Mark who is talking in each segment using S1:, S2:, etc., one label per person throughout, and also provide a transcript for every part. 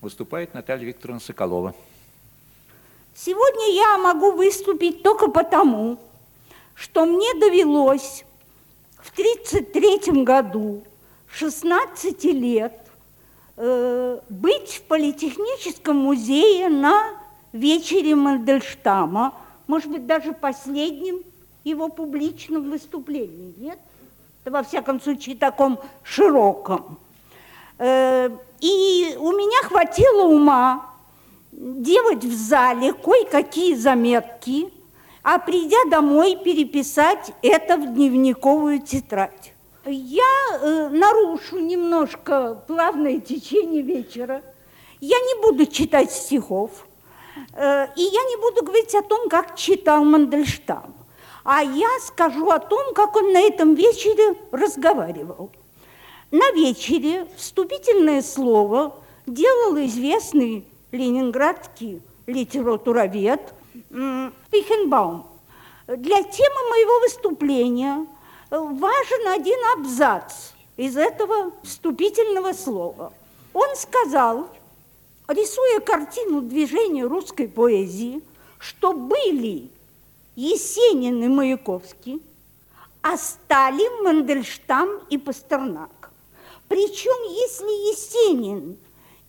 S1: Выступает Наталья Викторовна Соколова.
S2: Сегодня я могу выступить только потому, что мне довелось в 1933 году, 16 лет, э, быть в Политехническом музее на вечере Мандельштама, может быть, даже последним его публичном выступлении, нет? Да, во всяком случае, таком широком. Э, и у меня хватило ума делать в зале кое-какие заметки, а придя домой переписать это в дневниковую тетрадь. Я э, нарушу немножко плавное течение вечера. Я не буду читать стихов, э, и я не буду говорить о том, как читал Мандельштам, а я скажу о том, как он на этом вечере разговаривал. На вечере вступительное слово делал известный ленинградский литературовед Пихенбаум. Для темы моего выступления важен один абзац из этого вступительного слова. Он сказал, рисуя картину движения русской поэзии, что были Есенин и Маяковский, а стали Мандельштам и Пастернак. Причем, если Есенин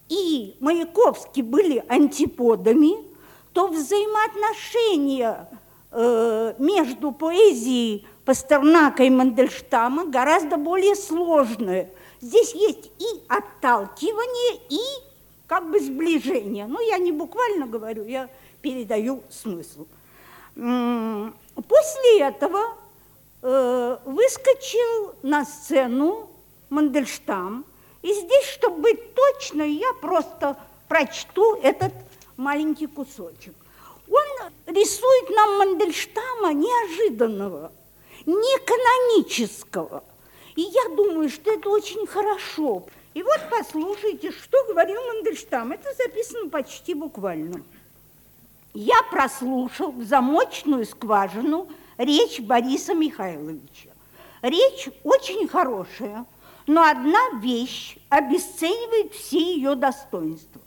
S2: и Маяковский были антиподами, то взаимоотношения э, между поэзией Пастернака и Мандельштама гораздо более сложные. Здесь есть и отталкивание, и как бы сближение. Ну, я не буквально говорю, я передаю смысл. После этого э, выскочил на сцену Мандельштам, и здесь, чтобы быть точной, я просто прочту этот маленький кусочек. Он рисует нам Мандельштама неожиданного, не канонического. И я думаю, что это очень хорошо. И вот послушайте, что говорил Мандельштам. Это записано почти буквально. Я прослушал в замочную скважину речь Бориса Михайловича. Речь очень хорошая, но одна вещь обесценивает все ее достоинства.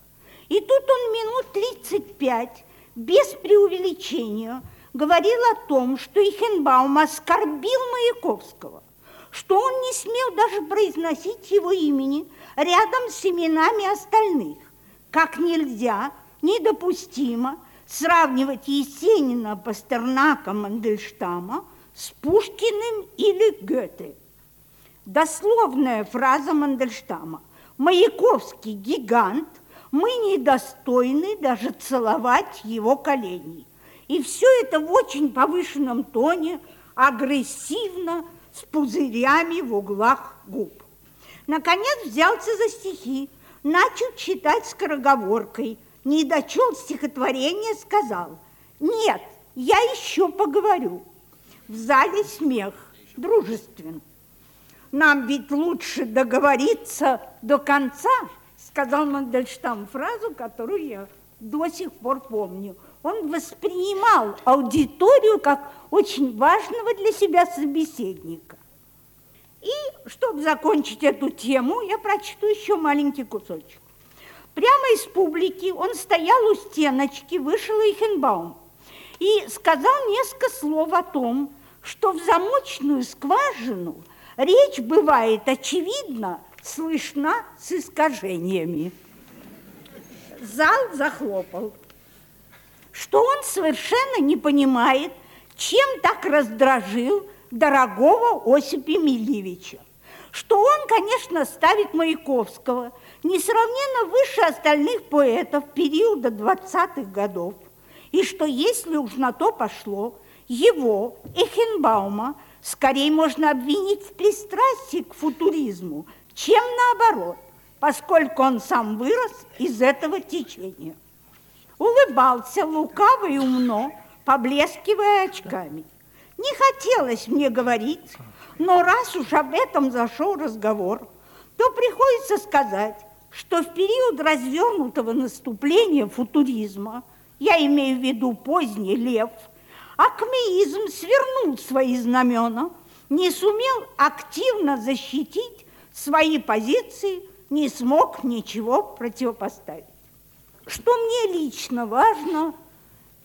S2: И тут он минут 35 без преувеличения говорил о том, что Ихенбаум оскорбил Маяковского, что он не смел даже произносить его имени рядом с именами остальных. Как нельзя, недопустимо сравнивать Есенина, Пастернака, Мандельштама с Пушкиным или Гёте. Дословная фраза Мандельштама. Маяковский гигант, мы недостойны даже целовать его колени. И все это в очень повышенном тоне, агрессивно, с пузырями в углах губ. Наконец взялся за стихи, начал читать скороговоркой, не дочел стихотворение, сказал, нет, я еще поговорю. В зале смех, дружествен. Нам ведь лучше договориться до конца, сказал Мандельштам фразу, которую я до сих пор помню. Он воспринимал аудиторию как очень важного для себя собеседника. И, чтобы закончить эту тему, я прочту еще маленький кусочек. Прямо из публики он стоял у стеночки, вышел Эйхенбаум и сказал несколько слов о том, что в замочную скважину речь бывает, очевидно, слышна с искажениями. Зал захлопал, что он совершенно не понимает, чем так раздражил дорогого Осипа Емельевича что он, конечно, ставит Маяковского несравненно выше остальных поэтов периода 20-х годов, и что, если уж на то пошло, его, Эхенбаума, скорее можно обвинить в пристрастии к футуризму, чем наоборот, поскольку он сам вырос из этого течения. Улыбался лукаво и умно, поблескивая очками. Не хотелось мне говорить, но раз уж об этом зашел разговор, то приходится сказать, что в период развернутого наступления футуризма, я имею в виду поздний лев, акмеизм свернул свои знамена, не сумел активно защитить свои позиции, не смог ничего противопоставить. что мне лично важно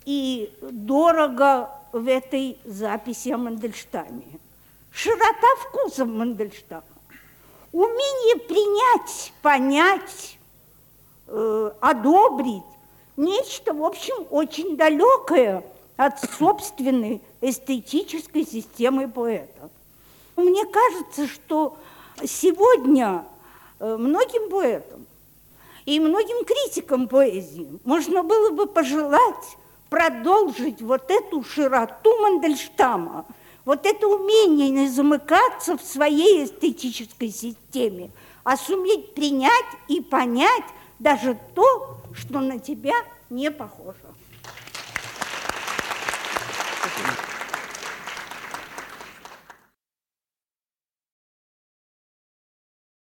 S2: и дорого в этой записи о Мандельштаме. Широта вкуса Мандельштама, умение принять, понять, э, одобрить нечто, в общем, очень далекое от собственной эстетической системы поэта. Мне кажется, что сегодня э, многим поэтам и многим критикам поэзии можно было бы пожелать продолжить вот эту широту Мандельштама, вот это умение не замыкаться в своей эстетической системе, а суметь принять и понять даже то, что на тебя не похоже.
S1: 还行